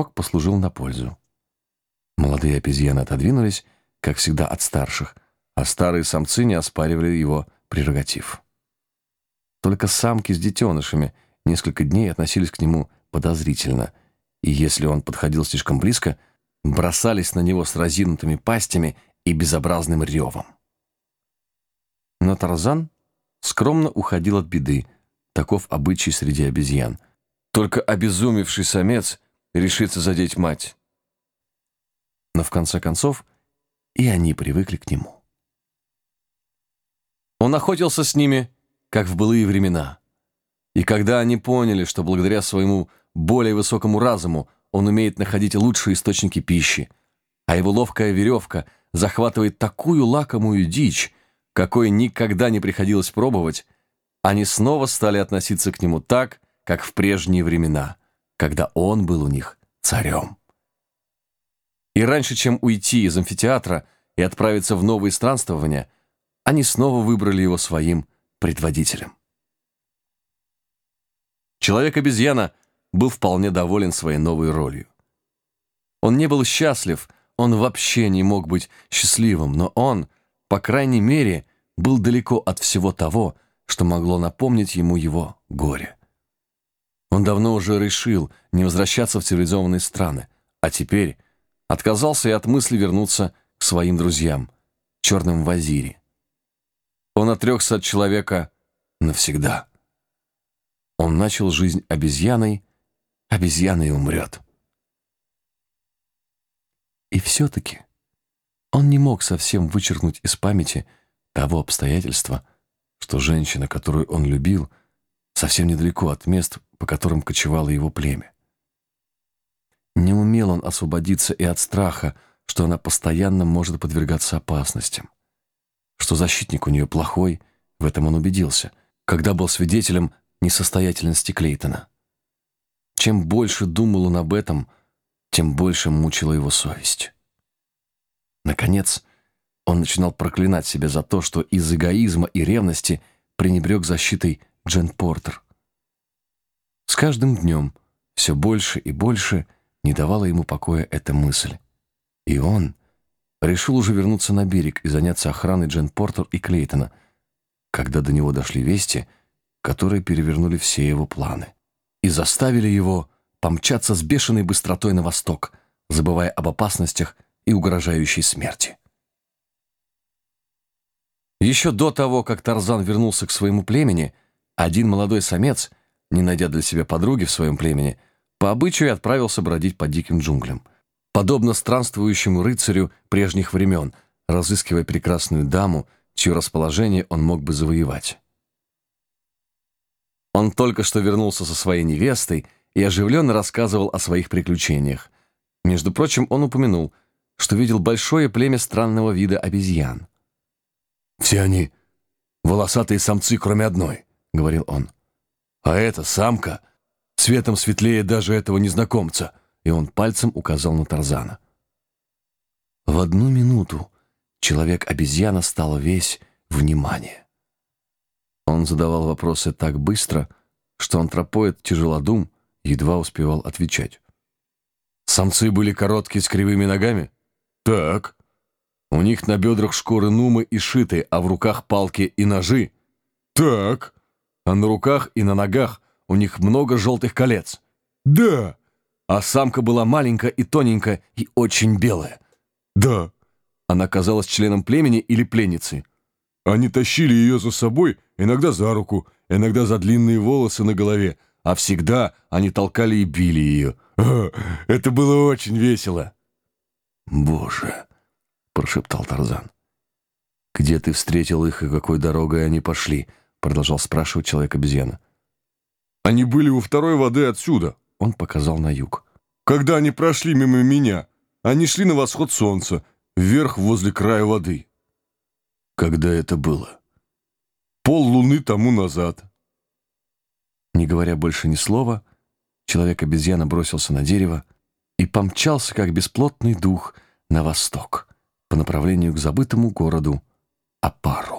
урок послужил на пользу. Молодые обезьяны отодвинулись, как всегда, от старших, а старые самцы не оспаривали его прерогатив. Только самки с детенышами несколько дней относились к нему подозрительно, и если он подходил слишком близко, бросались на него с разинутыми пастями и безобразным ревом. Но Тарзан скромно уходил от беды, таков обычай среди обезьян. Только обезумевший самец решится задеть мать. Но в конце концов и они привыкли к нему. Он охотился с ними, как в былые времена. И когда они поняли, что благодаря своему более высокому разуму он умеет находить лучшие источники пищи, а его ловкая веревка захватывает такую лакомую дичь, какой никогда не приходилось пробовать, они снова стали относиться к нему так, как в прежние времена, когда он был у них царем. И раньше, чем уйти из амфитеатра и отправиться в новые странствования, они снова выбрали его своим предводителем. Человек-обезьяна был вполне доволен своей новой ролью. Он не был счастлив, он вообще не мог быть счастливым, но он, по крайней мере, был далеко от всего того, что могло напомнить ему его горе. Он давно уже решил не возвращаться в цивилизованные страны, а теперь отказался и от мысли вернуться к своим друзьям, черным вазире. Он отрекся от человека навсегда. Он начал жизнь обезьяной, обезьяной умрет. И все-таки он не мог совсем вычеркнуть из памяти того обстоятельства, что женщина, которую он любил, совсем недалеко от мест, по которым кочевало его племя. Не умел он освободиться и от страха, что она постоянно может подвергаться опасностям. Что защитник у нее плохой, в этом он убедился, когда был свидетелем несостоятельности Клейтона. Чем больше думал он об этом, тем больше мучила его совесть. Наконец, он начинал проклинать себя за то, что из эгоизма и ревности пренебрег защитой Джен Портер. Каждым днем все больше и больше не давала ему покоя эта мысль. И он решил уже вернуться на берег и заняться охраной Джен Портер и Клейтона, когда до него дошли вести, которые перевернули все его планы и заставили его помчаться с бешеной быстротой на восток, забывая об опасностях и угрожающей смерти. Еще до того, как Тарзан вернулся к своему племени, один молодой самец, не найдя для себя подруги в своем племени, по обычаю отправился бродить по диким джунглям, подобно странствующему рыцарю прежних времен, разыскивая прекрасную даму, чье расположение он мог бы завоевать. Он только что вернулся со своей невестой и оживленно рассказывал о своих приключениях. Между прочим, он упомянул, что видел большое племя странного вида обезьян. «Все они волосатые самцы, кроме одной», — говорил он. «А эта самка цветом светлее даже этого незнакомца», и он пальцем указал на Тарзана. В одну минуту человек-обезьяна стал весь внимание. Он задавал вопросы так быстро, что антропоид тяжелодум едва успевал отвечать. Самцы были короткие с кривыми ногами? Так. У них на бедрах шкуры нумы и шиты, а в руках палки и ножи? Так. А на руках и на ногах у них много желтых колец? Да. А самка была маленькая и тоненькая и очень белая? Да. Она казалась членом племени или пленницей? Они тащили ее за собой, иногда за руку, иногда за длинные волосы на голове, а всегда они толкали и били ее. Это было очень весело. «Боже!» — прошептал Тарзан. «Где ты встретил их и какой дорогой они пошли?» — продолжал спрашивать человек-обезьяна. «Они были у второй воды отсюда», — он показал на юг. «Когда они прошли мимо меня, они шли на восход солнца, вверх возле края воды». «Когда это было?» «Пол луны тому назад». Не говоря больше ни слова, человек-обезьяна бросился на дерево и помчался, как бесплотный дух, на восток, по направлению к забытому городу Апару.